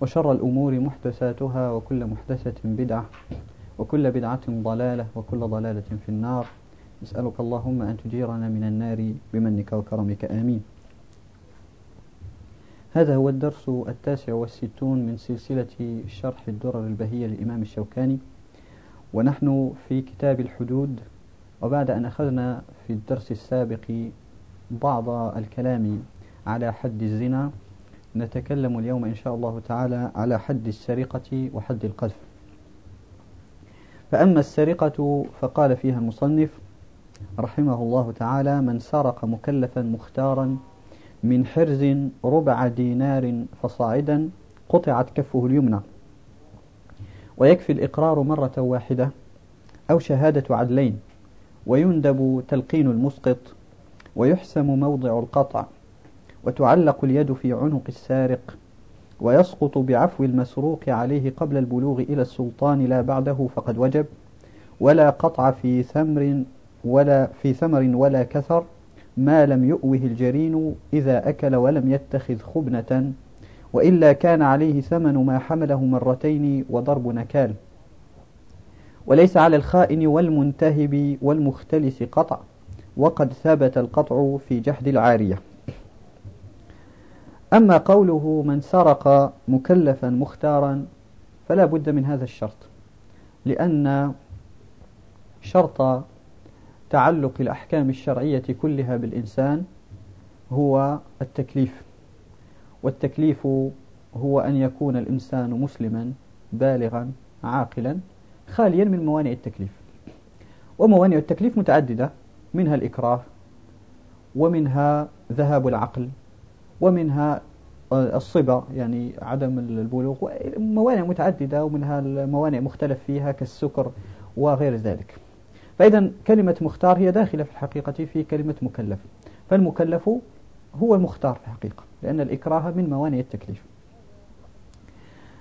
وشر الأمور محدثاتها وكل محدثة بدعة وكل بدعة ضلالة وكل ضلالة في النار. نسألك اللهم أن تجيرنا من النار بمنك وكرمك. آمين. هذا هو الدرس التاسع والستون من سلسلة شرح الدرر البهية للإمام الشوكاني. ونحن في كتاب الحدود. وبعد أن أخذنا في الدرس السابق بعض الكلام على حد الزنا نتكلم اليوم إن شاء الله تعالى على حد السرقة وحد القذف. فأما السرقة فقال فيها المصنف رحمه الله تعالى من سرق مكلفا مختارا من حرز ربع دينار فصاعدا قطعت كفه اليمنى. ويكفي الإقرار مرة واحدة أو شهادة عدلين ويندب تلقين المسقط ويحسم موضع القطع وتعلق اليد في عنق السارق ويسقط بعفو المسروق عليه قبل البلوغ إلى السلطان لا بعده فقد وجب ولا قطع في ثمر ولا في ثمر ولا كثر ما لم يؤوه الجرين إذا أكل ولم يتخذ خبنة وإلا كان عليه ثمن ما حمله مرتين وضرب نكال. وليس على الخائن والمنتهب والمختلس قطع وقد ثبت القطع في جحد العارية. أما قوله من سرق مكلفا مختارا فلا بد من هذا الشرط لأن شرط تعلق الأحكام الشرعية كلها بالإنسان هو التكليف والتكليف هو أن يكون الإنسان مسلما بالغا عاقلا خاليا من موانع التكليف. وموانع التكليف متعددة منها الإكراه ومنها ذهاب العقل ومنها الصبا يعني عدم البلوغ موانع متعددة ومنها الموانع مختلف فيها كالسكر وغير ذلك. فإذا كلمة مختار هي داخلة في الحقيقة في كلمة مكلف. فالمكلف هو المختار في الحقيقة لأن الإكراه من موانع التكليف.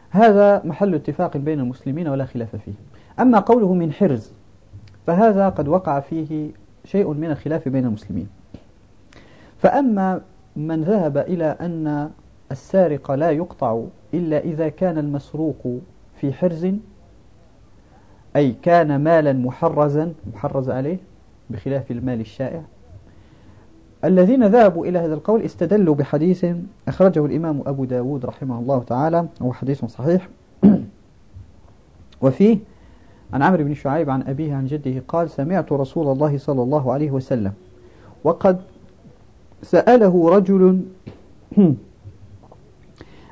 هذا محل اتفاق بين المسلمين ولا خلاف فيه. أما قوله من حرز فهذا قد وقع فيه شيء من الخلاف بين المسلمين. فأما من ذهب إلى أن السارق لا يقطع إلا إذا كان المسروق في حرز أي كان مالا محرزا محرز عليه بخلاف المال الشائع. الذين ذهبوا إلى هذا القول استدلوا بحديث أخرجه الإمام أبو داود رحمه الله تعالى وهو حديث صحيح. وفيه عن عمرو بن شعيب عن أبيه عن جده قال سمعت رسول الله صلى الله عليه وسلم وقد سأله رجل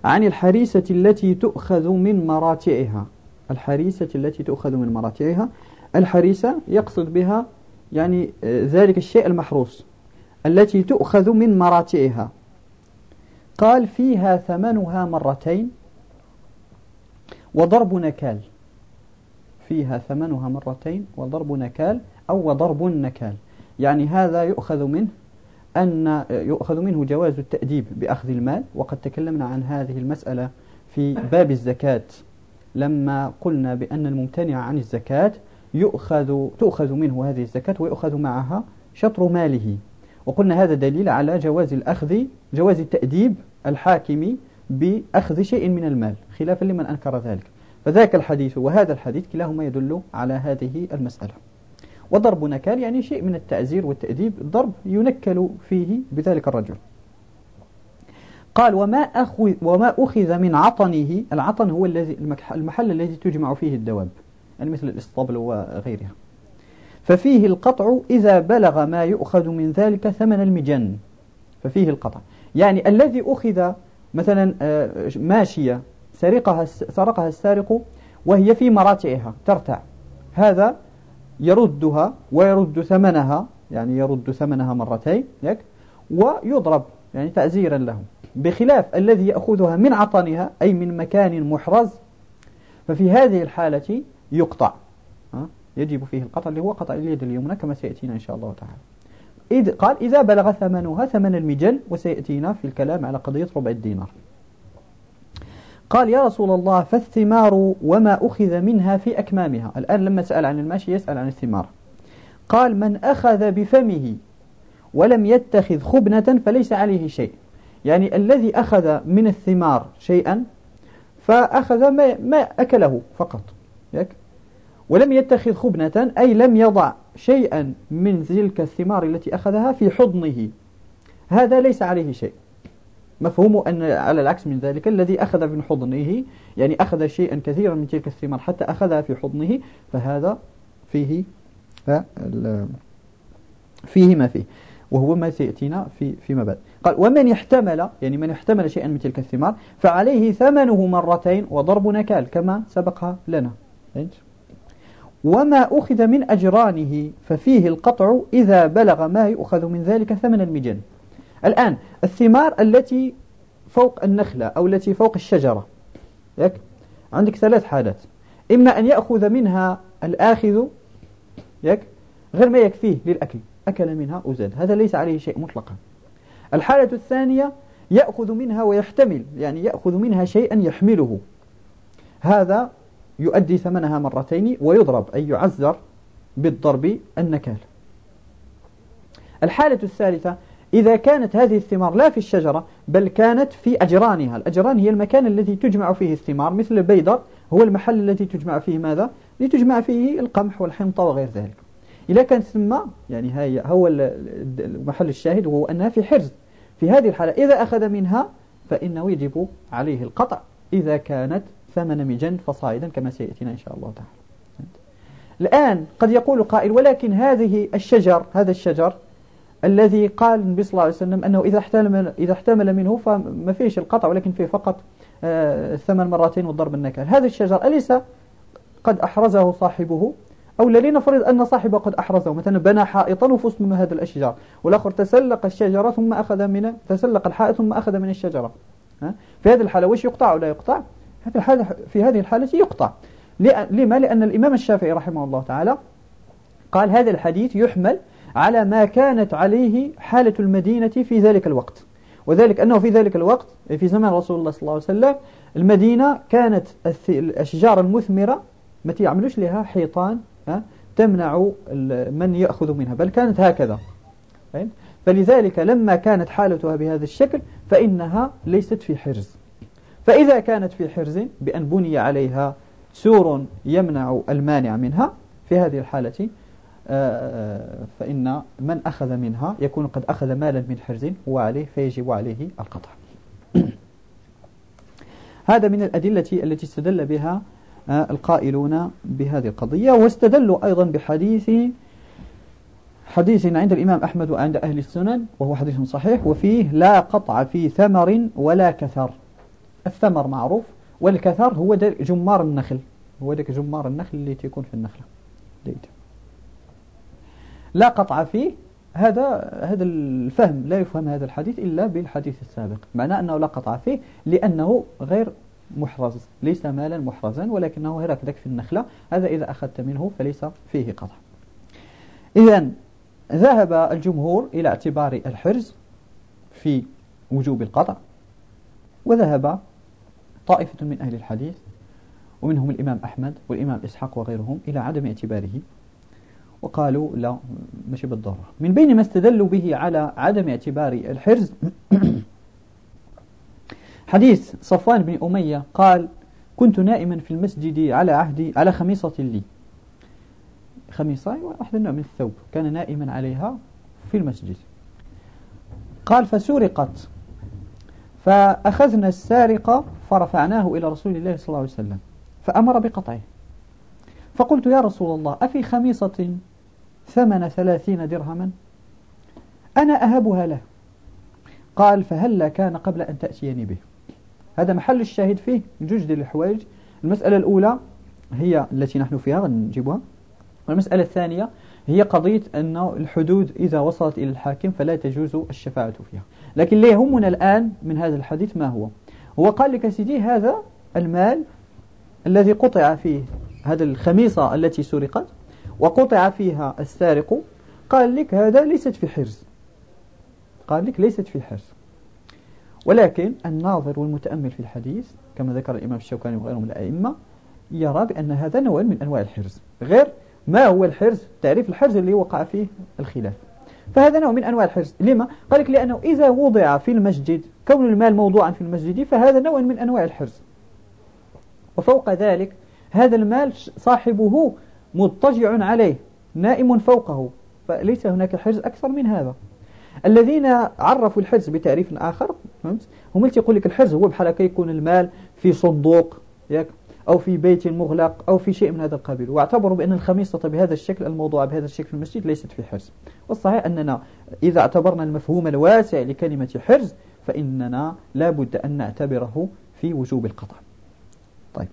عن الحريسة التي تؤخذ من مراتعها الحريسة التي تؤخذ من مراتعها الحريسة يقصد بها يعني آه، ذلك الشيء المحروس التي تؤخذ من مراتعها قال فيها ثمنها مرتين وضرب نكال. فيها ثمنها مرتين وضرب نكال أو وضرب نكال يعني هذا يؤخذ منه أن يؤخذ منه جواز التأديب بأخذ المال وقد تكلمنا عن هذه المسألة في باب الزكاة. لما قلنا بأن الممتنع عن الزكاة يؤخذ تؤخذ منه هذه الزكاة ويؤخذ معها شطر ماله. وقلنا هذا دليل على جواز الأخذ جواز التأديب الحاكم بأخذ شيء من المال خلافا لمن أنكر ذلك. فذاك الحديث وهذا الحديث كلاهما يدل على هذه المسألة. وضرب نكال يعني شيء من التعزير والتأديب ضرب ينكل فيه بذلك الرجل. قال وما أخذ, وما أخذ من عطنه العطن هو الذي المحل الذي تجمع فيه الدواب يعني مثل الاسطبل وغيرها. ففيه القطع إذا بلغ ما يؤخذ من ذلك ثمن المجن. ففيه القطع. يعني الذي أخذ مثلا آه، ماشية سرقها سرقها السارق وهي في مراتعها ترتع. هذا يردها ويرد ثمنها يعني يرد ثمنها مرتين ويضرب يعني تأزيرا له بخلاف الذي يأخذها من عطنها أي من مكان محرز ففي هذه الحالة يقطع يجب فيه القطع اللي هو قطع اليد اليمنى كما سيأتينا إن شاء الله تعالى. إذ قال إذا بلغ ثمنها ثمن المجل وسيأتينا في الكلام على قضية ربع الدينار. قال يا رسول الله فالثمار وما أخذ منها في أكمامها. الآن لما سأل عن الماشي يسأل عن الثمار. قال من أخذ بفمه ولم يتخذ خبنة فليس عليه شيء. يعني الذي أخذ من الثمار شيئا فأخذ ما, ما أكله فقط. ولم يتخذ خبنة أي لم يضع شيئا من تلك الثمار التي أخذها في حضنه. هذا ليس عليه شيء. مفهوم أن على العكس من ذلك الذي أخذ من حضنه يعني أخذ شيئا كثيرا من تلك الثمار حتى أخذها في حضنه فهذا فيه فيه ما فيه وهو ما سيأتينا في فيما بعد. قال ومن احتمل يعني من احتمل شيئا من تلك الثمار فعليه ثمنه مرتين وضرب نكال كما سبق لنا. وما أخذ من أجرانه ففيه القطع إذا بلغ ما يؤخذ من ذلك ثمن المجن. الآن الثمار التي فوق النخلة أو التي فوق الشجرة يك؟ عندك ثلاث حالات. إما أن يأخذ منها الآخذ يك؟ غير ما يكفيه للأكل أكل منها أزاد هذا ليس عليه شيء مطلقا. الحالة الثانية يأخذ منها ويحتمل يعني يأخذ منها شيئا يحمله. هذا يؤدي ثمنها مرتين ويضرب أي يعزر بالضرب النكال. الحالة الثالثة إذا كانت هذه الثمار لا في الشجرة بل كانت في أجرانها. الأجران هي المكان الذي تجمع فيه الثمار مثل البيدر هو المحل الذي تجمع فيه ماذا؟ لتجمع فيه القمح والحنطة وغير ذلك. إذا كانت ثم يعني هي هو المحل الشاهد وهو أنها في حرز. في هذه الحالة إذا أخذ منها فإنه يجب عليه القطع. إذا كانت ثمن مجن فصاعدا كما سيأتينا إن شاء الله تعالى. الآن قد يقول قائل ولكن هذه الشجر هذا الشجر الذي قال النبي صلى الله عليه وسلم أنه إذا احتمل, إذا احتمل منه فما فيش القطع ولكن فيه فقط آه، مرتين والضرب النكال هذا الشجر أليس قد أحرزه صاحبه؟ أو لنفرض أن صاحبه قد أحرزه؟ مثلا بنى حائطا وفصل من هذا الأشجار والآخر تسلق الشجرة ثم أخذ من تسلق الحائط ثم أخذ من الشجرة. في هذه الحالة وش يقطع أو لا يقطع؟ في هذه الحالة يقطع. لما؟ لأن الإمام الشافعي رحمه الله تعالى قال هذا الحديث يحمل على ما كانت عليه حالة المدينة في ذلك الوقت. وذلك أنه في ذلك الوقت في زمان رسول الله صلى الله عليه وسلم المدينة كانت الأشجار المثمرة ما يعملوش لها حيطان تمنع من يأخذ منها بل كانت هكذا. فلذلك لما كانت حالتها بهذا الشكل فإنها ليست في حرز. فإذا كانت في حرز بأن بني عليها سور يمنع المانع منها في هذه الحالة فإن من أخذ منها يكون قد أخذ مالا من حرز وعليه فيجب عليه القطع. هذا من الأدلة التي استدل بها آه، القائلون بهذه القضية. واستدلوا أيضا بحديث حديث عند الإمام أحمد وعند أهل السنن وهو حديث صحيح وفيه لا قطع في ثمر ولا كثر. الثمر معروف والكثر هو جمار النخل. هو ذلك جمار النخل اللي تكون في النخلة. ديت. لا قطع فيه هذا هذا الفهم لا يفهم هذا الحديث إلا بالحديث السابق. معناه أنه لا قطع فيه لأنه غير محرز ليس مالا محرزا ولكنه هكذا في النخلة. هذا إذا أخذت منه فليس فيه قطع. إذا ذهب الجمهور إلى اعتبار الحرز في وجوب القطع وذهب طائفة من أهل الحديث ومنهم الإمام أحمد والإمام إسحاق وغيرهم إلى عدم اعتباره. وقالوا لا مش بالضرورة. من بين ما استدلوا به على عدم اعتبار الحرز حديث صفوان بن أمية قال كنت نائما في المسجد على عهدي على خميصة لي. خميصة واحد النوع من الثوب كان نائما عليها في المسجد. قال فسرقت. فأخذنا السارق فرفعناه إلى رسول الله صلى الله عليه وسلم فأمر بقطعه. فقلت يا رسول الله أفي خميصة ثمن ثلاثين درهما. أنا أهبها له. قال فهلا كان قبل أن تأتيني به؟ هذا محل الشاهد فيه جوج ديال الحوائج. المسألة الأولى هي التي نحن فيها نجيبها. والمسألة الثانية هي قضية أن الحدود إذا وصلت إلى الحاكم فلا تجوز الشفاعة فيها. لكن اللي يهمنا الآن من هذا الحديث ما هو؟ هو قال لك سيدي هذا المال الذي قطع فيه هذا الخميصة التي سرقت وقطع فيها السارق قال لك هذا ليست في حرز. قال لك ليست في حرز ولكن الناظر والمتأمل في الحديث كما ذكر الإمام الشوكاني وغيره من الأئمة يرى بأن هذا نوع من أنواع الحرز. غير ما هو الحرز تعريف الحرز اللي وقع فيه الخلاف. فهذا نوع من أنواع الحرز. لما؟ قال لك لأنه إذا وضع في المسجد كون المال موضوعا في المسجد فهذا نوع من أنواع الحرز. وفوق ذلك هذا المال صاحبه مضطجع عليه نائم فوقه فليس هناك حرز أكثر من هذا. الذين عرفوا الحرز بتعريف آخر فهمت؟ هم اللي يقول لك الحرز هو بحال هكا يكون المال في صندوق ياك؟ أو في بيت مغلق أو في شيء من هذا القبيل. واعتبروا بأن الخميصة بهذا الشكل الموضوع بهذا الشكل في المسجد ليست في حرز. والصحيح أننا إذا اعتبرنا المفهوم الواسع لكلمة حرز فإننا لابد أن نعتبره في وجوب القطع طيب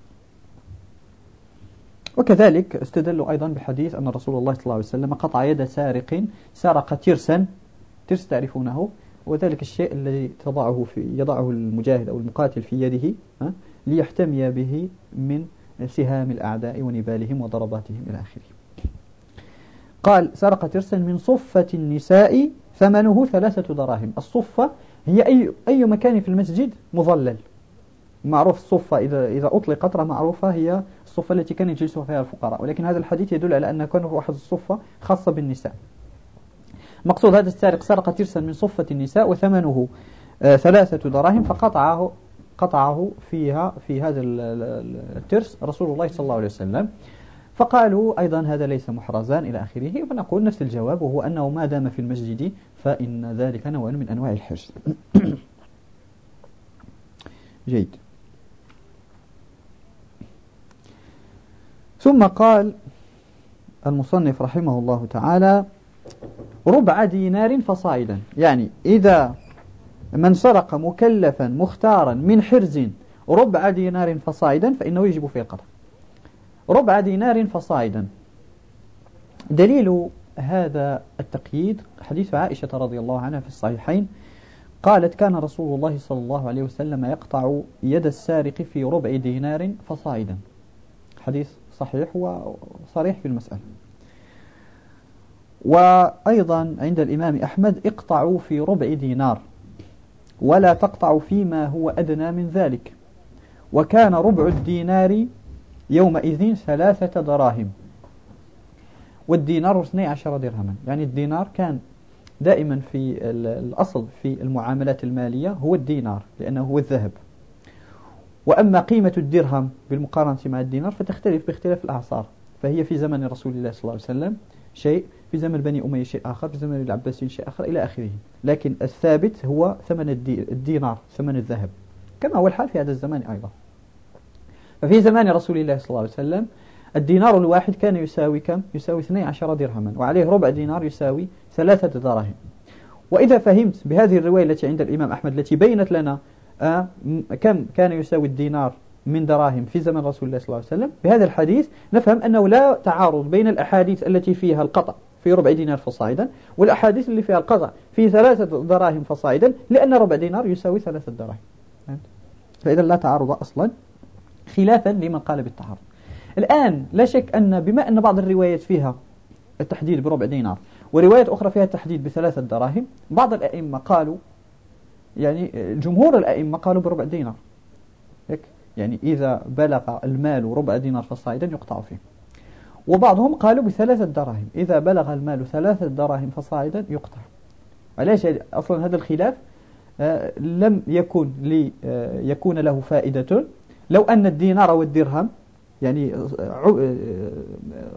وكذلك استدلوا أيضا بحديث أن رسول الله صلى الله عليه وسلم قطع يد سارق سرق ترسا ترس تعرفونه وذلك الشيء الذي تضعه في يضعه المجاهد أو المقاتل في يده ليحتمي به من سهام الأعداء ونبالهم وضرباتهم إلى آخره. قال سرق ترسا من صفة النساء ثمنه ثلاثة دراهم. الصفة هي أي, أي مكان في المسجد مظلل. معروف الصفة إذا, إذا أطلقت معروفة هي الصفة التي كان يجلس فيها الفقراء. ولكن هذا الحديث يدل على أن كان واحد الصفة خاصة بالنساء. مقصود هذا السارق سرق ترسا من صفة النساء وثمنه آه، ثلاثة دراهم فقطعه قطعه فيها في هذا الترس رسول الله صلى الله عليه وسلم. فقالوا أيضا هذا ليس محرزان إلى آخره فنقول نفس الجواب وهو أنه ما دام في المسجد فإن ذلك نوع من أنواع الحرز جيد. ثم قال المصنف رحمه الله تعالى ربع دينار فصاعدا. يعني إذا من سرق مكلفا مختارا من حرز ربع دينار فصاعدا فإنه يجب فيه القطع. ربع دينار فصاعدا. دليل هذا التقييد حديث عائشة رضي الله عنها في الصحيحين. قالت كان رسول الله صلى الله عليه وسلم يقطع يد السارق في ربع دينار فصاعدا. حديث صحيح وصريح في المسألة. وأيضا عند الإمام أحمد اقطعوا في ربع دينار ولا تقطعوا فيما هو أدنى من ذلك. وكان ربع الدينار يومئذ ثلاثة دراهم. والدينار 12 درهما. يعني الدينار كان دائما في الأصل في المعاملات المالية هو الدينار لأنه هو الذهب. وأما قيمة الدرهم بالمقارنة مع الدينار فتختلف باختلاف الأعصار. فهي في زمن رسول الله صلى الله عليه وسلم شيء في زمن بني أمية شيء آخر في زمن العباسيين شيء آخر إلى آخره. لكن الثابت هو ثمن الدينار ثمن الذهب. كما هو الحال في هذا الزمان أيضا. ففي زمان رسول الله صلى الله عليه وسلم الدينار الواحد كان يساوي كم؟ يساوي 12 درهما وعليه ربع دينار يساوي ثلاثة دراهم. وإذا فهمت بهذه الرواية التي عند الإمام أحمد التي بينت لنا كم كان يساوي الدينار من دراهم في زمن رسول الله صلى الله عليه وسلم؟ بهذا الحديث نفهم أنه لا تعارض بين الأحاديث التي فيها القطع في ربع دينار فصاعدا والأحاديث اللي فيها القطع في ثلاثة دراهم فصاعدا لأن ربع دينار يساوي ثلاثة دراهم. فإذا لا تعارض أصلا خلافا لمن قال بالتعارض. الآن لا شك أن بما أن بعض الروايات فيها التحديد بربع دينار وروايات أخرى فيها التحديد بثلاثة دراهم بعض الأئمة قالوا يعني جمهور الأئمة قالوا بربع دينار. يعني إذا بلغ المال ربع دينار فصاعدا يقطع فيه. وبعضهم قالوا بثلاثة دراهم. إذا بلغ المال ثلاثة دراهم فصاعدا يقطع. علاش؟ أصلا هذا الخلاف آه، لم يكن لي آه، يكون له فائدة. لو أن الدينار والدرهم يعني آه،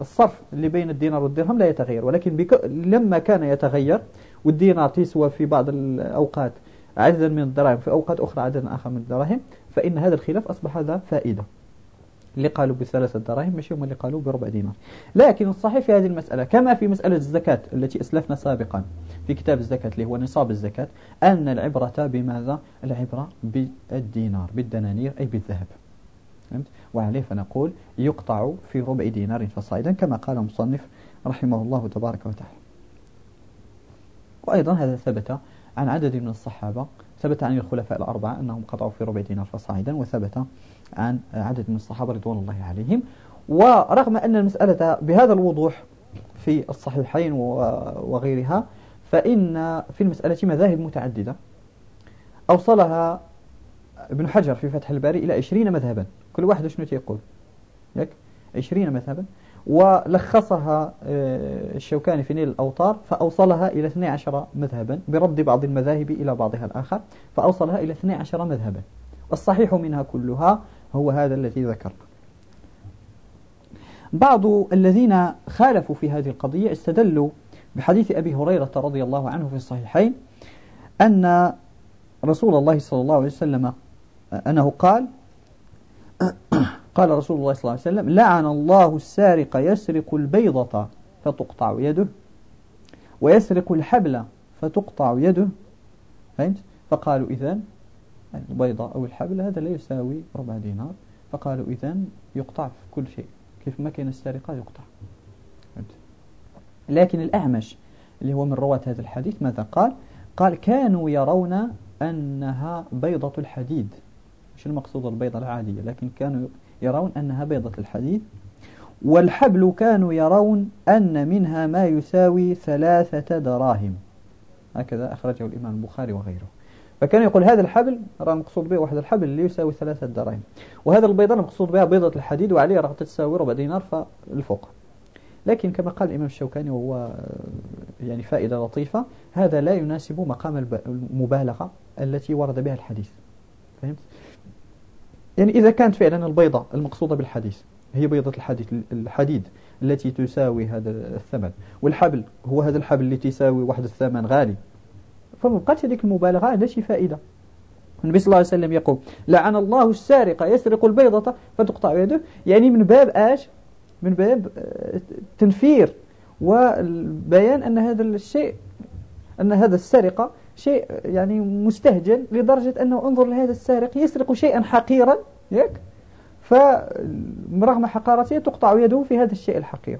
الصرف اللي بين الدينار والدرهم لا يتغير. ولكن لما كان يتغير والدينار تسوى في بعض الأوقات عددا من الدراهم في أوقات أخرى عددا آخر من الدراهم فإن هذا الخلاف أصبح هذا فائدة اللي قالوا بثلاثة دراهم ماشي هم اللي قالوا بربع دينار لكن الصحيح في هذه المسألة كما في مسألة الزكاة التي أسلفنا سابقا في كتاب الزكاة اللي هو نصاب الزكاة أن العبرة بماذا؟ العبرة بالدينار بالدنانير أي بالذهب فهمت؟ وعليه فنقول يقطع في ربع دينار فصاعدا كما قال المصنف رحمه الله تبارك وتعالى وأيضا هذا ثبت عن عدد من الصحابة ثبت عن الخلفاء الأربعة أنهم قطعوا في ربع دينار فصاعدا وثبت عن عدد من الصحابة رضوان الله عليهم. ورغم أن المسألة بهذا الوضوح في الصحيحين وغيرها فإن في المسألة مذاهب متعددة. أوصلها ابن حجر في فتح الباري إلى عشرين مذهبا. كل واحد شنو يقول؟ ياك عشرين مذهبا. ولخصها آه، الشوكاني في نيل الأوطار فأوصلها إلى 12 مذهبا برد بعض المذاهب إلى بعضها الآخر فأوصلها إلى 12 مذهبا. والصحيح منها كلها هو هذا الذي ذكرنا بعض الذين خالفوا في هذه القضية استدلوا بحديث أبي هريرة رضي الله عنه في الصحيحين أن رسول الله صلى الله عليه وسلم أنه قال قال رسول الله صلى الله عليه وسلم لعن الله السارق يسرق البيضة فتقطع يده ويسرق الحبل فتقطع يده. فهمت؟ فقالوا إذن البيضة أو الحبل هذا لا يساوي ربع دينار. فقالوا إذن يقطع في كل شيء كيف ما كان السرقة يقطع. فهمت؟ لكن الأعمش اللي هو من رواة هذا الحديث ماذا قال؟ قال كانوا يرون أنها بيضة الحديد. مش المقصود البيضة العادية؟ لكن كانوا يرون أنها بيضة الحديد والحبل كانوا يرون أن منها ما يساوي ثلاثة دراهم. هكذا أخرجه الإمام البخاري وغيره. فكان يقول هذا الحبل راه مقصود به واحد الحبل اللي يساوي ثلاثة دراهم. وهذا البيضة المقصود بها بيضة الحديد وعليه راه تساوي ربع دينار فالفوق لكن كما قال الإمام الشوكاني وهو يعني فائدة لطيفة هذا لا يناسب مقام المبالغة التي ورد بها الحديث. فهمت؟ يعني إذا كانت فعلا البيضة المقصودة بالحديث هي بيضة الحديد الحديد التي تساوي هذا الثمن. والحبل هو هذا الحبل اللي تساوي واحد الثمن غالي. فما بقاتش هذيك المبالغة لا شي فائدة. النبي صلى الله عليه وسلم يقول لعن الله السارق يسرق البيضة. فتقطع يده. يعني من باب اش من باب آه، تنفير. وبيان أن هذا الشيء أن هذا السرقة شيء يعني مستهجن لدرجة أنه انظر لهذا السارق يسرق شيئا حقيرا ياك فرغم حقارته تقطع يده في هذا الشيء الحقير.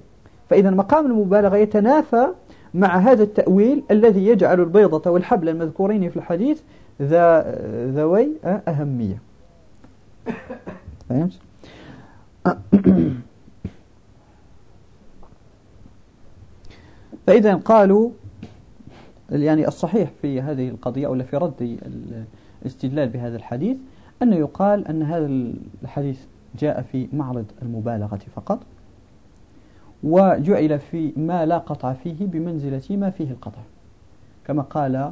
فإذا مقام المبالغة يتنافى مع هذا التأويل الذي يجعل البيضة والحبل المذكورين في الحديث ذا ذوي أهمية. فهمت؟ فإذا قالوا يعني الصحيح في هذه القضية أو في رد الاستدلال بهذا الحديث أن يقال أن هذا الحديث جاء في معرض المبالغة فقط وجعل في ما لا قطع فيه بمنزلة ما فيه القطع. كما قال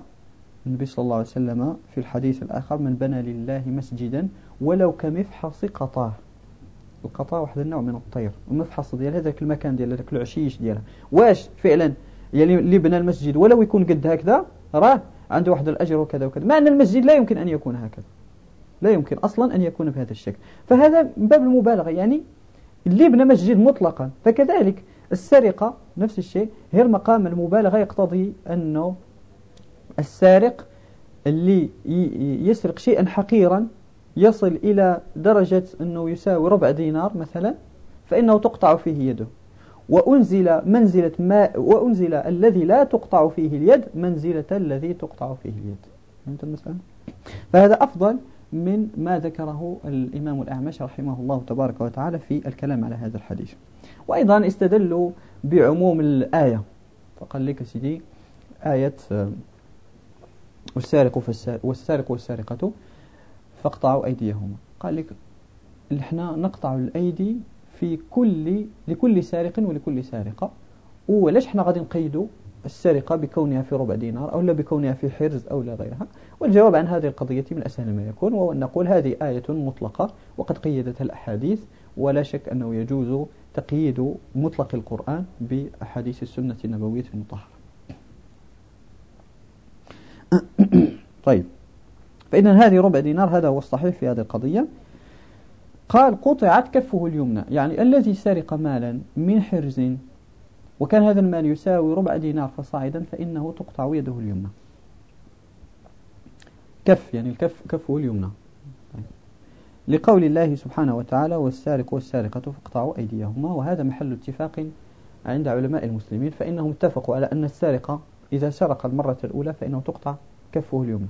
النبي صلى الله عليه وسلم في الحديث الآخر من بنى لله مسجدا ولو كمفحص قطاه القطا واحد النوع من الطير المفحص ديال هذاك المكان ديال هذاك العشيش ديالها. واش فعلا؟ يعني اللي بنى المسجد. ولو يكون قد هكذا راه عنده واحد الأجر وكذا وكذا. مع أن المسجد لا يمكن أن يكون هكذا. لا يمكن أصلا أن يكون بهذا الشكل. فهذا من باب المبالغة. يعني اللي بنى مسجد مطلقا فكذلك السرقة نفس الشيء. غير مقام المبالغة يقتضي أنه السارق اللي يسرق شيئا حقيرا يصل إلى درجة أنه يساوي ربع دينار مثلا فإنه تقطع فيه يده. وأنزل منزلة ما وأنزل الذي لا تقطع فيه اليد منزلة الذي تقطع فيه اليد. فهمت المسألة؟ فهذا أفضل من ما ذكره الإمام الأعمش رحمه الله تبارك وتعالى في الكلام على هذا الحديث. وأيضا استدلوا بعموم الآية. فقال لك سيدي آية والسارق والسارق والسارقة فاقطعوا أيديهما. قال لك إحنا نقطع الأيدي في كل لكل سارق ولكل سارقة. ولاش إحنا غادي نقيدوا السرقة بكونها في ربع دينار أو لا بكونها في حرز أو لا غيرها. والجواب عن هذه القضية من أسهل ما يكون وهو أن نقول هذه آية مطلقة وقد قيدتها الأحاديث ولا شك أنه يجوز تقييد مطلق القرآن بأحاديث السنة النبوية المطهرة. طيب. فإذا هذه ربع دينار هذا هو الصحيح في هذه القضية. قال قطعت كفه اليمنى يعني الذي سرق مالا من حرز وكان هذا المال يساوي ربع دينار فصاعدا فإنه تقطع يده اليمنى. كف يعني الكف كفه اليمنى. لقول الله سبحانه وتعالى والسارق والسارقة فاقطعوا أيديهما وهذا محل اتفاق عند علماء المسلمين فإنهم اتفقوا على أن السارق إذا سرق المرة الأولى فإنه تقطع كفه اليمنى.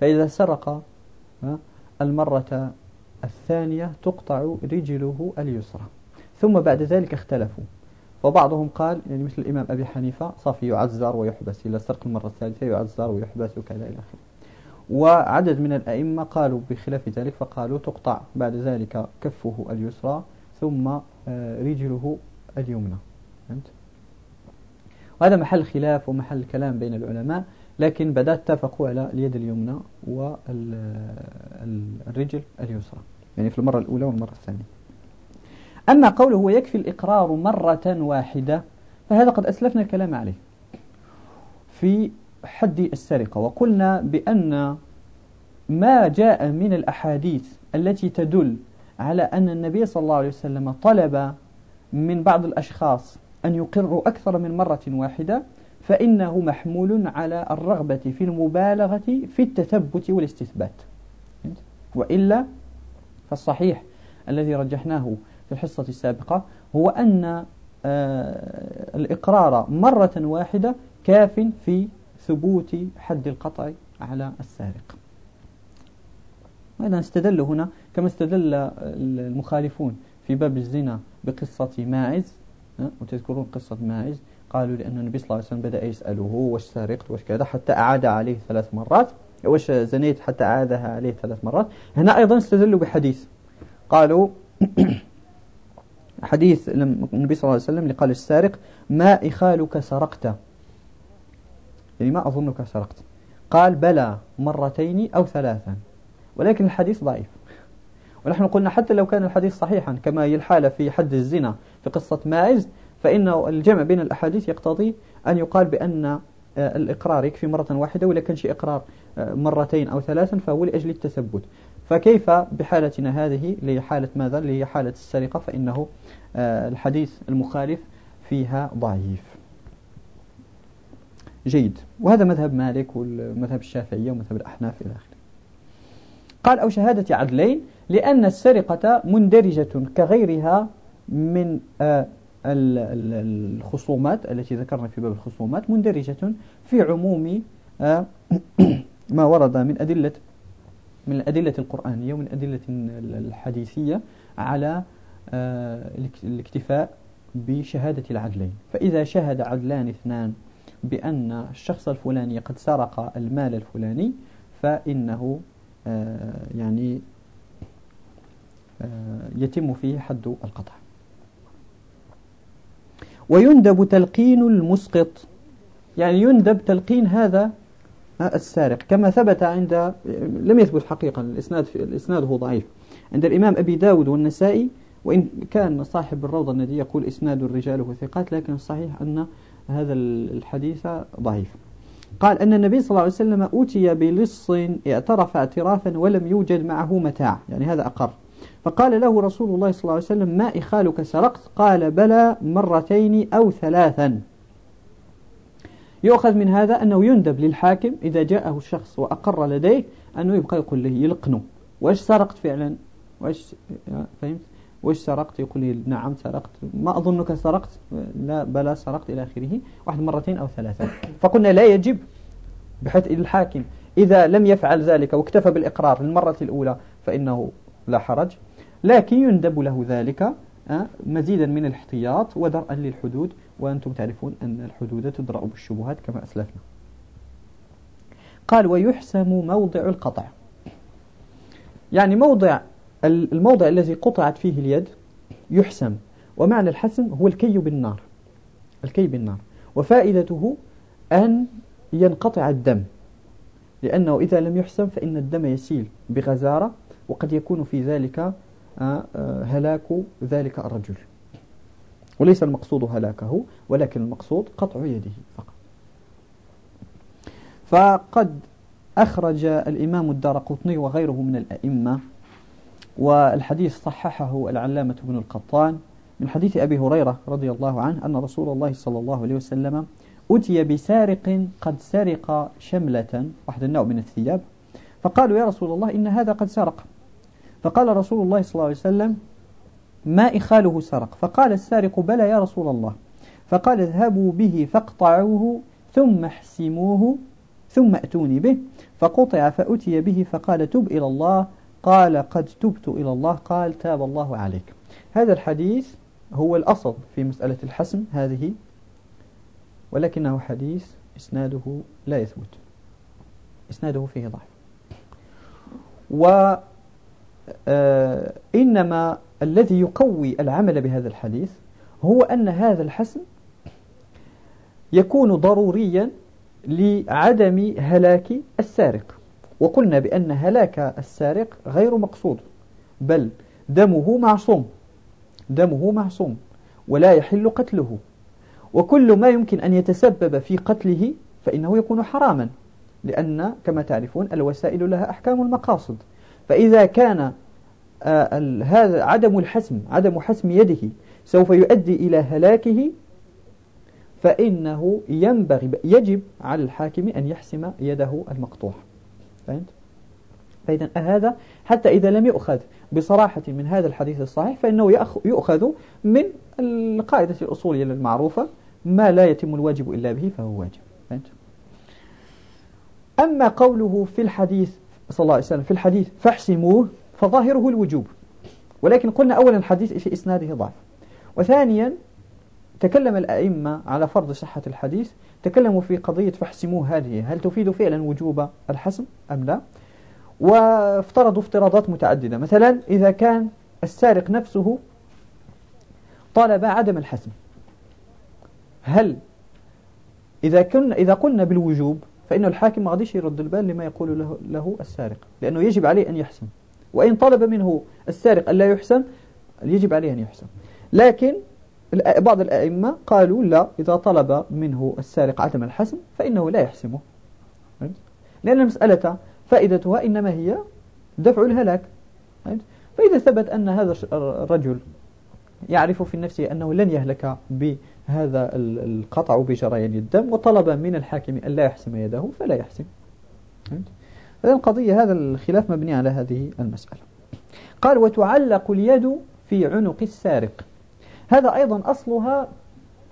فإذا سرق المرة الثانية تقطع رجله اليسرى. ثم بعد ذلك اختلفوا. وبعضهم قال يعني مثل الإمام أبي حنيفة صافي يعزر ويحبس إلى سرق المرة الثالثة يعزر ويحبس وكذا إلى آخره. وعدد من الأئمة قالوا بخلاف ذلك فقالوا تقطع بعد ذلك كفه اليسرى ثم آه، رجله اليمنى. فهمت؟ وهذا محل خلاف ومحل كلام بين العلماء لكن بدأت اتفقوا على اليد اليمنى والرجل اليسرى. يعني في المرة الأولى والمرة الثانية. أما قوله ويكفي الإقرار مرة واحدة فهذا قد أسلفنا الكلام عليه. في حد السرقة وقلنا بأن ما جاء من الأحاديث التي تدل على أن النبي صلى الله عليه وسلم طلب من بعض الأشخاص أن يقروا أكثر من مرة واحدة فإنه محمول على الرغبة في المبالغة في التثبت والاستثبات. وإلا فالصحيح الذي رجحناه في الحصة السابقة هو أن آه، الإقرار مرة واحدة كاف في ثبوت حد القطع على السارق. وإذا استدل هنا كما استدل المخالفون في باب الزنا بقصة ماعز وتذكرون قصة ماعز قالوا لأن النبي صلى الله عليه وسلم بدأ يسأله واش سرقت واش كذا؟ حتى أعاد عليه ثلاث مرات. واش زنيت حتى أعادها عليه ثلاث مرات. هنا أيضا استدلوا بحديث. قالوا حديث النبي صلى الله عليه وسلم اللي قال السارق ما إخالك سرقت. يعني ما أظنك سرقت. قال بلى مرتين أو ثلاثا. ولكن الحديث ضعيف. ونحن قلنا حتى لو كان الحديث صحيحا كما هي الحالة في حد الزنا في قصة ماعز فإن الجمع بين الأحاديث يقتضي أن يقال بأن آه، الإقرار يكفي مرة واحدة ولا كان شيء إقرار مرتين أو ثلاثا فهو لأجل التثبت. فكيف بحالتنا هذه اللي هي حالة ماذا؟ اللي هي حالة السرقة فإنه آه، الحديث المخالف فيها ضعيف. جيد. وهذا مذهب مالك والمذهب الشافعية ومذهب الأحناف إلى آخره. قال أو شهادة عدلين لأن السرقة مندرجة كغيرها من آه، الخصومات التي ذكرنا في باب الخصومات مندرجة في عموم آه، ما ورد من أدلة من الأدلة القرآنية ومن الأدلة الحديثية على آه، الاكتفاء بشهادة العدلين. فإذا شهد عدلان اثنان بأن الشخص الفلاني قد سرق المال الفلاني فإنه يعني يتم فيه حد القطع. ويندب تلقين المسقط. يعني يندب تلقين هذا السارق. كما ثبت عند لم يثبت حقيقة الإسناد الإسناد هو ضعيف. عند الإمام أبي داود والنسائي وإن كان صاحب الروضة الذي يقول إسناد الرجال هو ثقات لكن الصحيح أن هذا الحديث ضعيف. قال أن النبي صلى الله عليه وسلم أوتي بلص اعترف اعترافا ولم يوجد معه متاع. يعني هذا أقر. فقال له رسول الله صلى الله عليه وسلم ما إخالك سرقت؟ قال بلى مرتين أو ثلاثا. يؤخذ من هذا أنه يندب للحاكم إذا جاءه الشخص وأقر لديه أنه يبقى يقول له يلقنه. وإيش سرقت فعلا؟ وإيش فهمت؟ وإيش سرقت؟ يقول لي نعم سرقت. ما أظنك سرقت؟ لا بلا سرقت إلى آخره. واحد مرتين أو ثلاثة. فقلنا لا يجب بحيث الحاكم. إذا لم يفعل ذلك واكتفى بالإقرار للمرة الأولى فإنه لا حرج. لكن يندب له ذلك مزيدا من الاحتياط ودرءا للحدود وأنتم تعرفون أن الحدود تدرأ بالشبهات كما أسلفنا. قال ويحسم موضع القطع. يعني موضع الموضع الذي قطعت فيه اليد يحسم ومعنى الحسم هو الكي بالنار. الكي بالنار. وفائدته أن ينقطع الدم لأنه إذا لم يحسم فإن الدم يسيل بغزارة وقد يكون في ذلك هلاك ذلك الرجل. وليس المقصود هلاكه ولكن المقصود قطع يده فقط. فقد أخرج الإمام الدار قطني وغيره من الأئمة والحديث صححه العلامة ابن القطان من حديث أبي هريرة رضي الله عنه أن رسول الله صلى الله عليه وسلم أتي بسارق قد سرق شملة واحد النوع من الثياب فقالوا يا رسول الله إن هذا قد سرق. فقال رسول الله صلى الله عليه وسلم ما إخاله سرق. فقال السارق بلى يا رسول الله. فقال اذهبوا به فاقطعوه ثم احسموه ثم أتوني به. فقطع فأتي به فقال تب إلى الله. قال قد تبت إلى الله. قال تاب الله عليك. هذا الحديث هو الأصل في مسألة الحسم هذه ولكنه حديث إسناده لا يثبت. إسناده فيه ضعف. وإنما آه، الذي يقوي العمل بهذا الحديث هو أن هذا الحسم يكون ضروريا لعدم هلاك السارق. وقلنا بأن هلاك السارق غير مقصود بل دمه معصوم دمه معصوم ولا يحل قتله. وكل ما يمكن أن يتسبب في قتله فإنه يكون حراما لأن كما تعرفون الوسائل لها أحكام المقاصد. فإذا كان آه، هذا عدم الحسم عدم حسم يده سوف يؤدي إلى هلاكه فإنه ينبغي يجب على الحاكم أن يحسم يده المقطوع فهمت؟ فإذا هذا حتى إذا لم يؤخذ بصراحة من هذا الحديث الصحيح فإنه يؤخذ من القاعدة الأصولية المعروفة ما لا يتم الواجب إلا به فهو واجب فهمت؟ أما قوله في الحديث صلى الله عليه وسلم في الحديث فاحسموه فظاهره الوجوب. ولكن قلنا أولا الحديث في إسناده ضعف. وثانيا تكلم الأئمة على فرض صحة الحديث تكلموا في قضية فاحسموه هذه هل تفيد فعلا وجوب الحسم أم لا؟ وافترضوا افتراضات متعددة. مثلا إذا كان السارق نفسه طالب عدم الحسم هل إذا كنا إذا قلنا بالوجوب فإن الحاكم ما غاديش يرد البال لما يقول له, له السارق لأنه يجب عليه أن يحسم. وإن طلب منه السارق أن لا يحسم يجب عليه أن يحسم. لكن بعض الأئمة قالوا لا إذا طلب منه السارق عدم الحسم فإنه لا يحسمه. لأن المسألة فائدتها إنما هي دفع الهلاك. فإذا ثبت أن هذا الرجل يعرف في نفسه أنه لن يهلك بهذا القطع بجريان الدم وطلب من الحاكم أن لا يحسم يده فلا يحسم. فإذا القضية هذا الخلاف مبني على هذه المسألة. قال وتعلق اليد في عنق السارق. هذا أيضا أصلها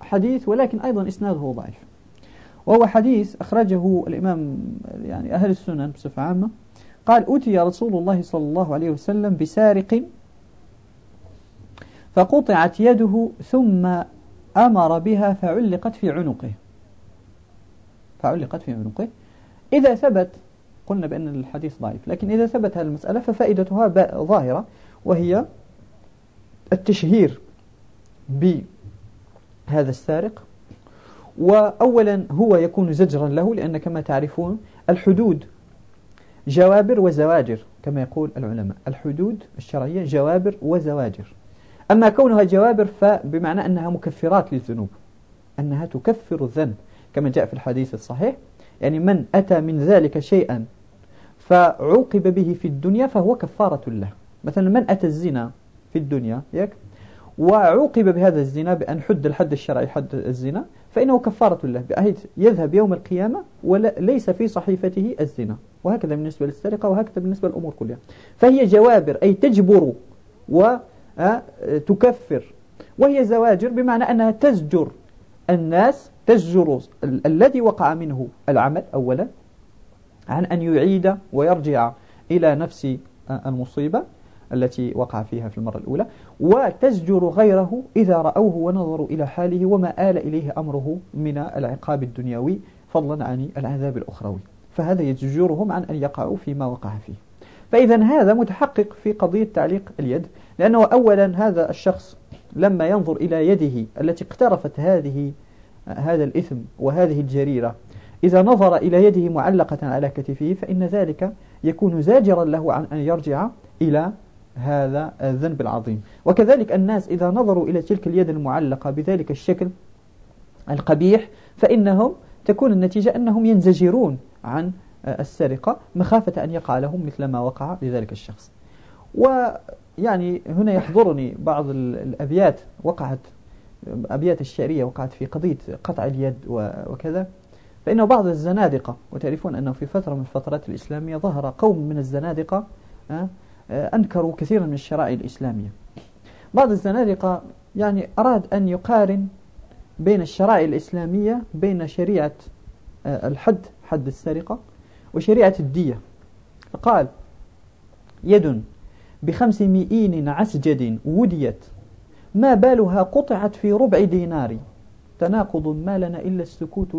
حديث ولكن أيضا إسناده ضعيف. وهو حديث أخرجه الإمام يعني أهل السنن بصفة عامة. قال أتي رسول الله صلى الله عليه وسلم بسارق فقطعت يده ثم أمر بها فعلقت في عنقه. فعلقت في عنقه. إذا ثبت قلنا بأن الحديث ضعيف لكن إذا ثبت هذه المسألة ففائدتها ظاهرة وهي التشهير بهذا السارق. وأولا هو يكون زجرا له لأن كما تعرفون الحدود جوابر وزواجر كما يقول العلماء. الحدود الشرعية جوابر وزواجر. أما كونها جوابر فبمعنى أنها مكفرات للذنوب أنها تكفر الذنب كما جاء في الحديث الصحيح يعني من أتى من ذلك شيئا فعوقب به في الدنيا فهو كفارة له. مثلا من أتى الزنا في الدنيا يك؟ وعوقب بهذا الزنا بأن حد الحد الشرعي حد الزنا فإنه كفارة له بحيث يذهب يوم القيامة وليس في صحيفته الزنا. وهكذا بالنسبة للسرقة وهكذا بالنسبة للأمور كلها. فهي جوابر أي تجبر وتكفر وهي زواجر بمعنى أنها تزجر. الناس تزجر الذي وقع منه العمل أولا عن أن يعيد ويرجع إلى نفس المصيبة التي وقع فيها في المرة الأولى. وتزجر غيره إذا رأوه ونظروا إلى حاله وما آل إليه أمره من العقاب الدنيوي فضلا عن العذاب الأخروي. فهذا يزجرهم عن أن يقعوا فيما وقع فيه. فإذا هذا متحقق في قضية تعليق اليد لأنه أولا هذا الشخص لما ينظر إلى يده التي اقترفت هذه هذا الإثم وهذه الجريرة إذا نظر إلى يده معلقة على كتفه فإن ذلك يكون زاجرا له عن أن يرجع إلى هذا الذنب العظيم. وكذلك الناس إذا نظروا إلى تلك اليد المعلقة بذلك الشكل القبيح فإنهم تكون النتيجة أنهم ينزجرون عن السرقة مخافة أن يقع لهم مثل ما وقع لذلك الشخص. ويعني هنا يحضرني بعض الأبيات وقعت أبيات الشعرية وقعت في قضية قطع اليد وكذا. فإن بعض الزنادقة وتعرفون أنه في فترة من الفترات الإسلامية ظهر قوم من الزنادقة أنكروا كثيرا من الشرائع الإسلامية. بعض الزنادقة يعني أراد أن يقارن بين الشرائع الإسلامية بين شريعة الحد حد السرقة وشريعة الدية. فقال يد بخمس مئين عسجد وديت ما بالها قطعت في ربع دينار. تناقض ما لنا إلا السكوت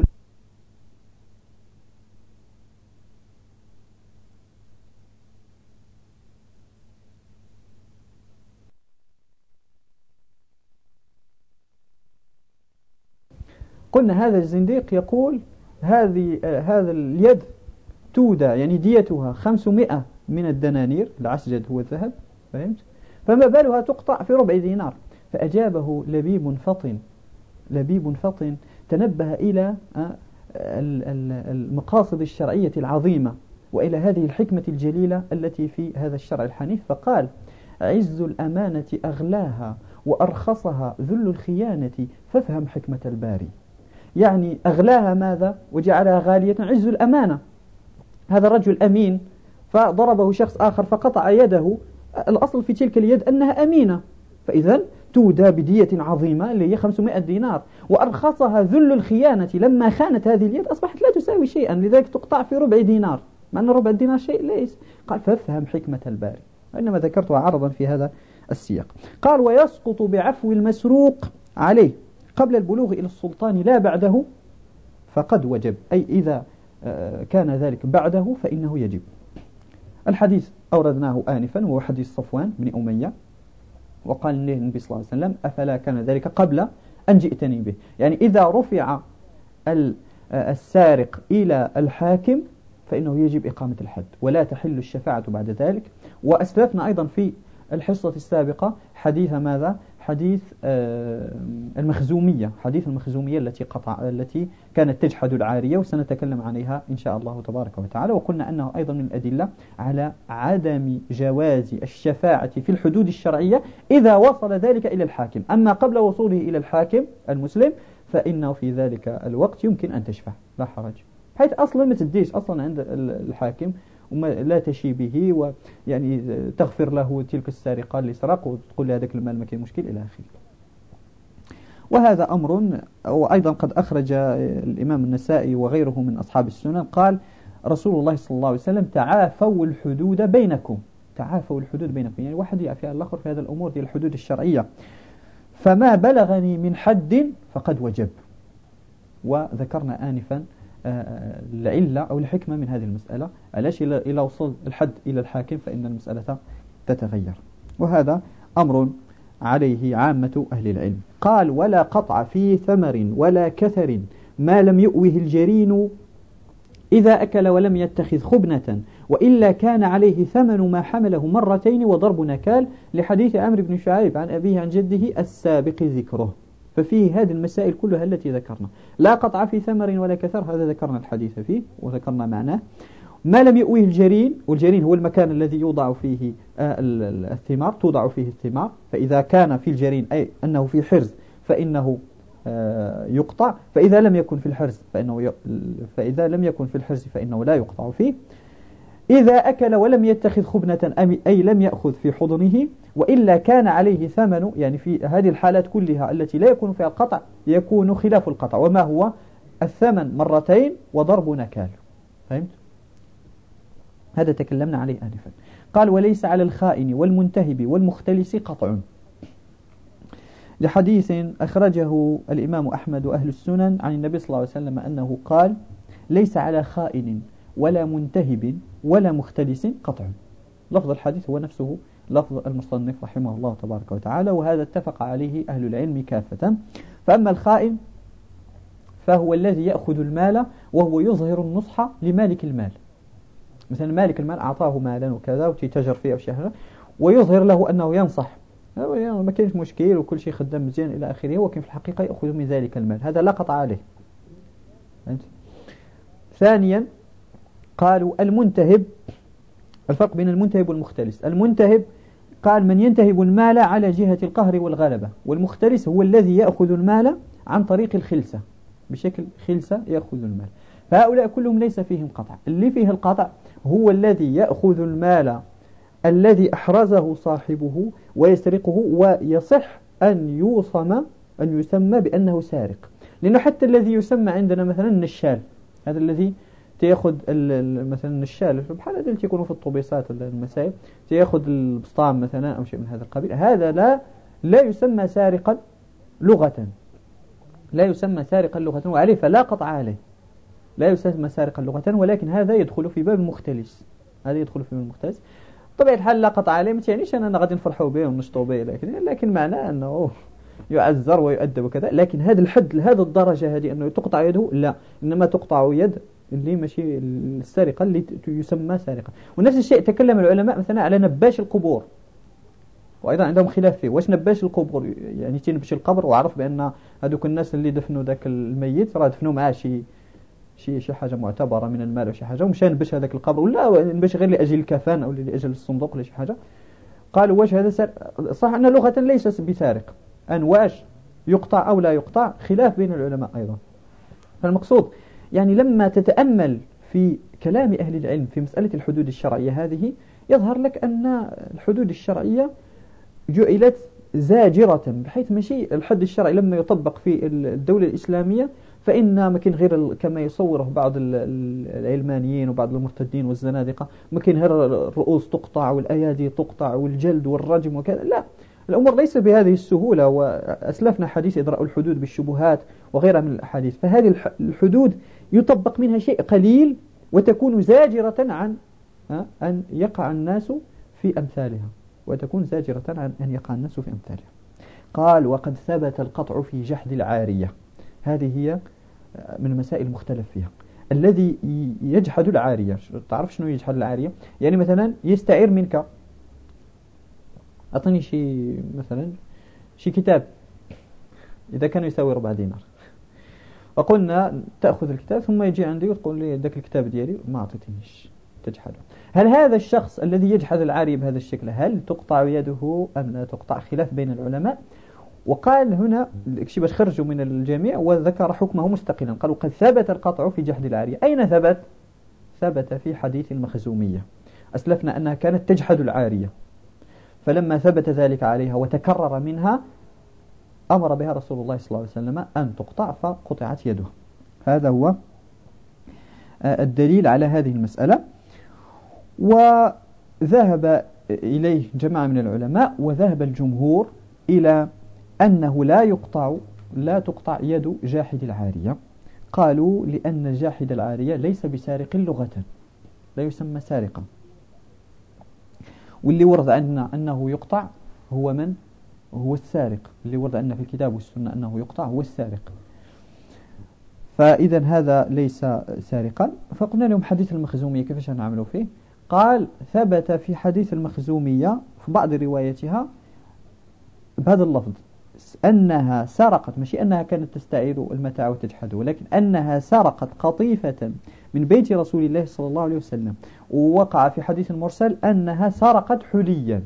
قلنا هذا الزنديق يقول هذه آه هذا اليد تودى يعني ديتها 500 من الدنانير العسجد هو الذهب فهمت؟ فما بالها تقطع في ربع دينار. فأجابه لبيب فطن لبيب فطن تنبه إلى آه، المقاصد الشرعية العظيمة وإلى هذه الحكمة الجليلة التي في هذا الشرع الحنيف. فقال عز الأمانة أغلاها وأرخصها ذل الخيانة فافهم حكمة الباري. يعني أغلاها ماذا؟ وجعلها غالية. عز الأمانة. هذا الرجل أمين فضربه شخص آخر فقطع يده الأصل في تلك اليد أنها أمينة. فإذا تودى بدية عظيمة اللي هي 500 دينار. وأرخصها ذل الخيانة. لما خانت هذه اليد أصبحت لا تساوي شيئا لذلك تقطع في ربع دينار. مع أن ربع دينار شيء ليس. قال فافهم حكمة الباري. وإنما ذكرتها عرضا في هذا السياق. قال ويسقط بعفو المسروق عليه. قبل البلوغ إلى السلطان لا بعده فقد وجب. أي إذا كان ذلك بعده فإنه يجب. الحديث أوردناه آنفا وهو حديث صفوان بن أمية وقال النبي صلى الله عليه وسلم أفلا كان ذلك قبل أن جئتني به؟ يعني إذا رفع آه، السارق إلى الحاكم فإنه يجب إقامة الحد ولا تحل الشفاعة بعد ذلك. وأسلفنا أيضا في الحصة السابقة حديث ماذا؟ حديث آه، المخزومية حديث المخزومية التي قطع التي كانت تجحد العارية وسنتكلم عليها إن شاء الله تبارك وتعالى. وقلنا أنه أيضا من الأدلة على عدم جواز الشفاعة في الحدود الشرعية إذا وصل ذلك إلى الحاكم. أما قبل وصوله إلى الحاكم المسلم فإنه في ذلك الوقت يمكن أن تشفع. لا حرج. حيث أصلا ما تديش أصلا عند الحاكم وما لا تشي به ويعني تغفر له تلك السرقة اللي سرق وتقول له هذاك المال ما كاين مشكل إلى آخره. وهذا أمر وأيضا قد أخرج الإمام النسائي وغيره من أصحاب السنن قال رسول الله صلى الله عليه وسلم تعافوا الحدود بينكم. تعافوا الحدود بينكم يعني واحد يعفي الآخر في هذا الأمور دي الحدود الشرعية. فما بلغني من حد فقد وجب. وذكرنا آنفا العلة أو الحكمة من هذه المسألة. علاش إلى وصل الحد إلى الحاكم؟ فإن المسألة تتغير. وهذا أمر عليه عامة أهل العلم. قال ولا قطع في ثمر ولا كثر ما لم يؤوه الجرين إذا أكل ولم يتخذ خبنة وإلا كان عليه ثمن ما حمله مرتين وضرب نكال. لحديث عمرو بن شعيب عن أبيه عن جده السابق ذكره. ففيه هذه المسائل كلها التي ذكرنا. لا قطع في ثمر ولا كثر هذا ذكرنا الحديث فيه وذكرنا معناه. ما لم يؤويه الجرين والجرين هو المكان الذي يوضع فيه آه، الثمار توضع فيه الثمار. فإذا كان في الجرين أي أنه في حرز فإنه آه، يقطع. فإذا لم يكن في الحرز فإنه فإذا لم يكن في الحرز فإنه لا يقطع فيه. إذا أكل ولم يتخذ خبنة أي لم يأخذ في حضنه وإلا كان عليه ثمن يعني في هذه الحالات كلها التي لا يكون فيها القطع يكون خلاف القطع. وما هو؟ الثمن مرتين وضرب نكال. فهمت؟ هذا تكلمنا عليه آنفا. قال وليس على الخائن والمنتهب والمختلس قطع. لحديث أخرجه الإمام أحمد وأهل السنن عن النبي صلى الله عليه وسلم أنه قال ليس على خائن ولا منتهب ولا مختلس قطع لفظ الحديث هو نفسه لفظ المصنف رحمه الله تبارك وتعالى وهذا اتفق عليه أهل العلم كافة. فأما الخائن فهو الذي يأخذ المال وهو يظهر النصح لمالك المال. مثلا مالك المال أعطاه مالا وكذا وتتجر فيه شيء ويظهر له أنه ينصح. يعني ما كاينش مشكل وكل شيء خدام مزيان إلى آخره ولكن في الحقيقة يأخذ من ذلك المال. هذا لا قطع عليه. ثانيا قالوا المنتهب الفرق بين المنتهب والمختلس. المنتهب قال من ينتهب المال على جهة القهر والغلبة والمختلس هو الذي يأخذ المال عن طريق الخلسة. بشكل خلسة يأخذ المال. فهؤلاء كلهم ليس فيهم قطع. اللي فيه القطع هو الذي يأخذ المال الذي أحرزه صاحبه ويسرقه ويصح أن يوصم أن يسمى بأنه سارق. لأنه حتى الذي يسمى عندنا مثلا النشال هذا الذي تياخذ مثلا الشال بحال هذا اللي تيكونوا في الطوبيسات ولا المسائل تياخذ البسطام مثلا أو شيء من هذا القبيل. هذا لا لا يسمى سارقا لغة. لا يسمى سارقا لغة. وعليه فلا قطع عليه. لا يسمى سارقا لغة ولكن هذا يدخل في باب المختلس. هذا يدخل في باب المختلس. طبيعة الحال لا قطع عليه ما تعنيش أننا غادي نفرحوا به ونشطوا به لكن لكن معناه أنه يعزر ويؤدب وكذا. لكن هذا الحد لهذا الدرجة هذه أنه تقطع يده؟ لا. إنما تقطع يد اللي ماشي السرقة اللي يسمى سرقة. ونفس الشيء تكلم العلماء مثلا على نباش القبور. وأيضا عندهم خلاف فيه. واش نباش القبور؟ يعني تنبش القبر وعرف بأن هذوك الناس اللي دفنوا ذاك الميت راه دفنوا معاه شي شي شي حاجة معتبرة من المال أو شي حاجة. ومشى نبش هذاك القبر ولا نبش غير لأجل الكفان أو لأجل الصندوق ولا شي حاجة. قالوا واش هذا سر... صح أن لغة ليس بسارق. أن واش يقطع أو لا يقطع خلاف بين العلماء أيضا. فالمقصود يعني لما تتأمل في كلام أهل العلم في مسألة الحدود الشرعية هذه يظهر لك أن الحدود الشرعية جعلت زاجرة بحيث ماشي الحد الشرعي لما يطبق في الدولة الإسلامية فإن ما كاين غير كما يصوره بعض العلمانيين وبعض المرتدين والزنادقة ما كاين غير الرؤوس تقطع والأيادي تقطع والجلد والرجم وكذا لا. الأمور ليس بهذه السهولة وأسلفنا حديث إدراء الحدود بالشبهات وغيرها من الأحاديث. فهذه الحدود يطبق منها شيء قليل وتكون زاجرة عن أن يقع الناس في أمثالها وتكون زاجرة عن أن يقع الناس في أمثالها. قال وقد ثبت القطع في جحد العارية. هذه هي من المسائل المختلف فيها. الذي يجحد العارية تعرف شنو يجحد العارية؟ يعني مثلا يستعير منك أعطني شي مثلا شي كتاب. إذا كان يساوي ربع دينار. وقلنا تأخذ الكتاب ثم يجي عندي وتقول لي ذاك الكتاب ديالي ما أعطيتنيش. تجحده. هل هذا الشخص الذي يجحد العاري بهذا الشكل هل تقطع يده أم لا تقطع؟ خلاف بين العلماء. وقال هنا شي باش خرجوا من الجميع وذكر حكمه مستقلا. قالوا قد ثبت القطع في جحد العارية أين ثبت؟ ثبت في حديث المخزومية. أسلفنا أنها كانت تجحد العارية. فلما ثبت ذلك عليها وتكرر منها أمر بها رسول الله صلى الله عليه وسلم أن تقطع فقطعت يده. هذا هو آه، الدليل على هذه المسألة. وذهب إليه جماعة من العلماء وذهب الجمهور إلى أنه لا يقطع لا تقطع يد جاحد العارية. قالوا لأن جاحد العارية ليس بسارق لغة لا يسمى سارقا. واللي ورد عندنا أنه يقطع هو من؟ هو السارق. اللي ورد عندنا في الكتاب والسنة أنه يقطع هو السارق. فإذا هذا ليس سارقا. فقلنا لهم حديث المخزومية كيفاش نعملوا فيه؟ قال ثبت في حديث المخزومية في بعض روايتها بهذا اللفظ. أنها سرقت مش أنها كانت تستعير المتاع وتجحده ولكن أنها سرقت قطيفة من بيت رسول الله صلى الله عليه وسلم. ووقع في حديث المرسل أنها سرقت حليا.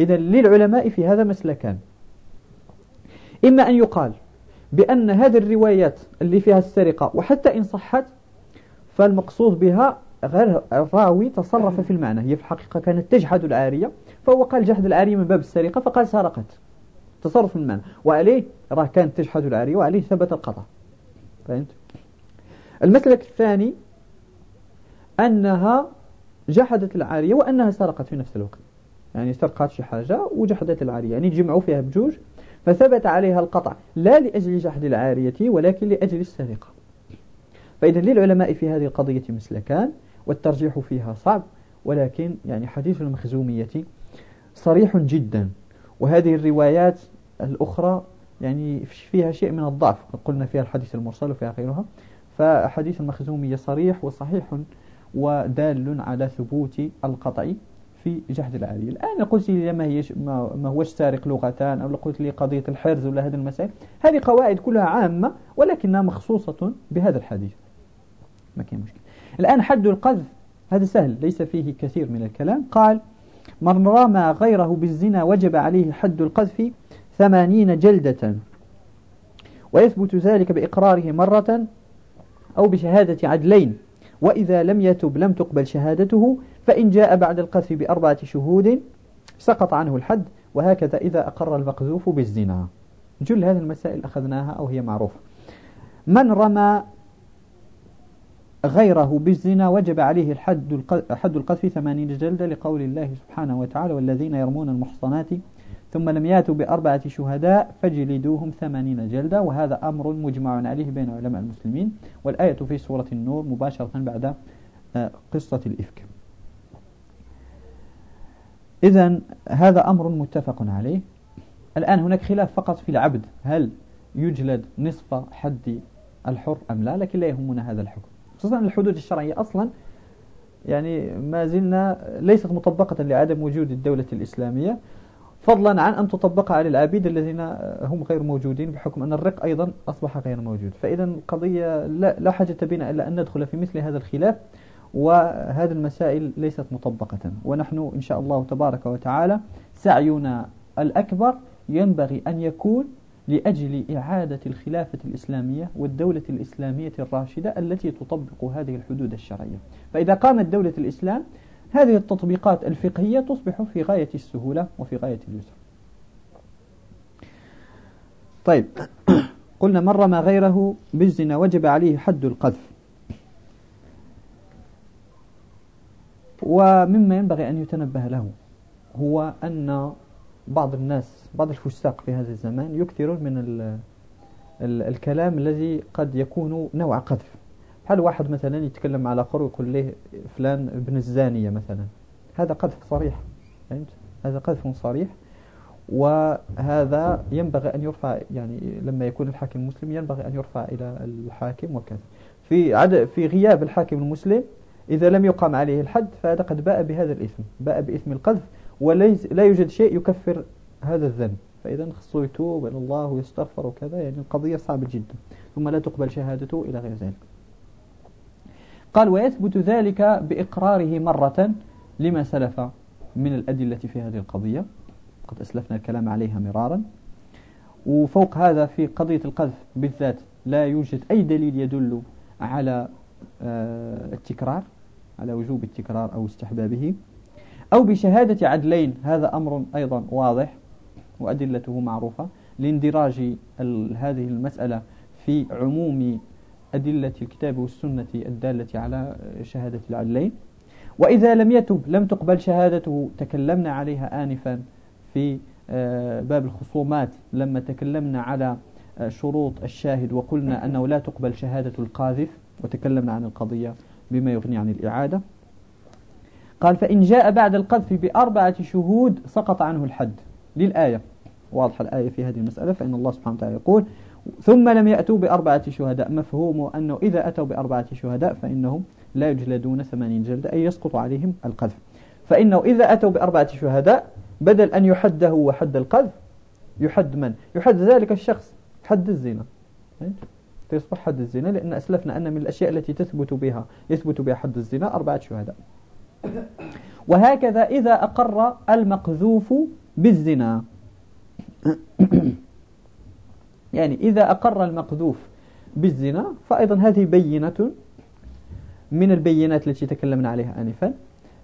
إذا للعلماء في هذا مسلكان. إما أن يقال بأن هذه الروايات اللي فيها السرقة وحتى إن صحت فالمقصود بها غير الراوي تصرف في المعنى. هي في الحقيقة كانت تجحد العارية فهو قال جحد العارية من باب السرقة فقال سرقت. تصرف المعنى وعليه راه كانت تجحد العارية وعليه ثبت القطع فهمت؟ المسلك الثاني أنها جحدت العارية وأنها سرقت في نفس الوقت. يعني سرقت شي حاجة وجحدت العارية. يعني جمعوا فيها بجوج فثبت عليها القطع. لا لأجل جحد العارية ولكن لأجل السرقة. فإذا للعلماء في هذه القضية مسلكان والترجيح فيها صعب ولكن يعني حديث المخزومية صريح جدا. وهذه الروايات الأخرى يعني فيها شيء من الضعف. قلنا فيها الحديث المرسل وفيها غيرها. فحديث المخزومية صريح وصحيح ودال على ثبوت القطع في جحد العالي. الآن قلت لي ما, هي ما هوش سارق لغتان أو قلت لي قضية الحرز ولا هذه المسائل. هذه قواعد كلها عامة ولكنها مخصوصة بهذا الحديث. ما كان مشكلة الآن حد القذف هذا سهل ليس فيه كثير من الكلام. قال من رمى غيره بالزنا وجب عليه حد القذف ثمانين جلدة. ويثبت ذلك بإقراره مرة أو بشهادة عدلين. وإذا لم يتب لم تقبل شهادته فإن جاء بعد القذف بأربعة شهود سقط عنه الحد وهكذا إذا أقر المقذوف بالزنا. جل هذه المسائل أخذناها أو هي معروفة. من رمى غيره بالزنا وجب عليه الحد حد القذف ثمانين جلدة لقول الله سبحانه وتعالى والذين يرمون المحصنات ثم لم ياتوا بأربعة شهداء فجلدوهم ثمانين جلدة وهذا أمر مجمع عليه بين علماء المسلمين والآية في سورة النور مباشرة بعد آه، قصة الإفك. إذا هذا أمر متفق عليه. الآن هناك خلاف فقط في العبد هل يجلد نصف حد الحر أم لا؟ لكن لا يهمنا هذا الحكم. خصوصا الحدود الشرعية. أصلا يعني ما زلنا ليست مطبقة لعدم وجود الدولة الإسلامية فضلا عن أن تطبق على العبيد الذين هم غير موجودين بحكم أن الرق أيضا أصبح غير موجود. فإذا القضية لا حاجة بنا إلا أن ندخل في مثل هذا الخلاف وهذه المسائل ليست مطبقة. ونحن إن شاء الله تبارك وتعالى سعينا الأكبر ينبغي أن يكون لأجل إعادة الخلافة الإسلامية والدولة الإسلامية الراشدة التي تطبق هذه الحدود الشرعية. فإذا قامت دولة الإسلام هذه التطبيقات الفقهية تصبح في غاية السهولة وفي غاية اليسر. طيب. قلنا مر ما غيره بالزنا وجب عليه حد القذف. ومما ينبغي أن يتنبه له هو أن بعض الناس بعض الفساق في هذا الزمان يكثرون من ال ال الكلام الذي قد يكون نوع قذف. هل واحد مثلا يتكلم على آخر ويقول له فلان ابن الزانية مثلا؟ هذا قذف صريح فهمت؟ هذا قذف صريح. وهذا ينبغي أن يرفع يعني لما يكون الحاكم مسلم ينبغي أن يرفع إلى الحاكم وكذا. في عد في غياب الحاكم المسلم إذا لم يقام عليه الحد فهذا قد باء بهذا الإثم باء بإثم القذف. وليس لا يوجد شيء يكفر هذا الذنب. فإذا خصو يتوب إلى الله ويستغفر وكذا يعني القضية صعبة جدا. ثم لا تقبل شهادته إلى غير ذلك. قال ويثبت ذلك بإقراره مرة لما سلف من الأدلة في هذه القضية. قد أسلفنا الكلام عليها مرارا. وفوق هذا في قضية القذف بالذات لا يوجد أي دليل يدل على آه، التكرار على وجوب التكرار أو استحبابه. أو بشهادة عدلين. هذا أمر أيضا واضح وأدلته معروفة لإندراج هذه المسألة في عموم أدلة الكتاب والسنة الدالة على شهادة العدلين. وإذا لم يتب لم تقبل شهادته تكلمنا عليها آنفا في آه، باب الخصومات. لما تكلمنا على آه، شروط الشاهد وقلنا أنه لا تقبل شهادة القاذف وتكلمنا عن القضية بما يغني عن الإعادة. قال فإن جاء بعد القذف بأربعة شهود سقط عنه الحد. للآية. واضح الآية في هذه المسألة فإن الله سبحانه وتعالى يقول ثم لم يأتوا بأربعة شهداء. مفهوم أنه إذا أتوا بأربعة شهداء فإنهم لا يجلدون ثمانين جلدة أي يسقط عليهم القذف. فإنه إذا أتوا بأربعة شهداء بدل أن يحده وحد القذف يحد من؟ يحد ذلك الشخص. حد الزنا. فيصبح حد الزنا لأن أسلفنا أن من الأشياء التي تثبت بها يثبت بها حد الزنا أربعة شهداء. وهكذا إذا أقر المقذوف بالزنا. يعني إذا أقر المقذوف بالزنا فأيضا هذه بينة من البينات التي تكلمنا عليها آنفا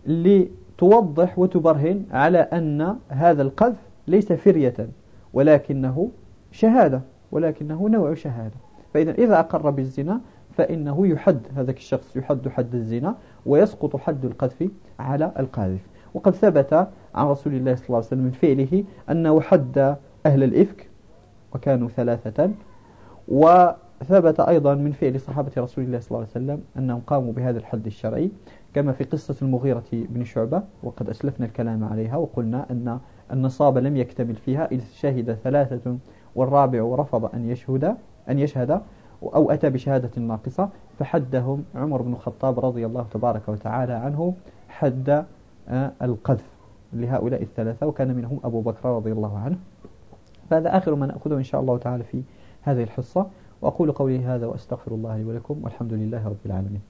لتوضح وتبرهن على أن هذا القذف ليس فرية ولكنه شهادة ولكنه نوع شهادة. فإذا إذا أقر بالزنا فإنه يحد هذا الشخص يحد حد الزنا ويسقط حد القذف على القاذف. وقد ثبت عن رسول الله صلى الله عليه وسلم من فعله أنه حد أهل الإفك وكانوا ثلاثة وثبت أيضا من فعل صحابة رسول الله صلى الله عليه وسلم أنهم قاموا بهذا الحد الشرعي كما في قصة المغيرة بن شعبة وقد أسلفنا الكلام عليها وقلنا أن النصاب لم يكتمل فيها إذ شهد ثلاثة والرابع رفض أن يشهد أن يشهد أو أتى بشهادة ناقصة فحدهم عمر بن الخطاب رضي الله تبارك وتعالى عنه حد آه، القذف لهؤلاء الثلاثة وكان منهم أبو بكر رضي الله عنه. فهذا آخر ما نأخذه إن شاء الله تعالى في هذه الحصة. وأقول قولي هذا وأستغفر الله لي ولكم والحمد لله رب العالمين.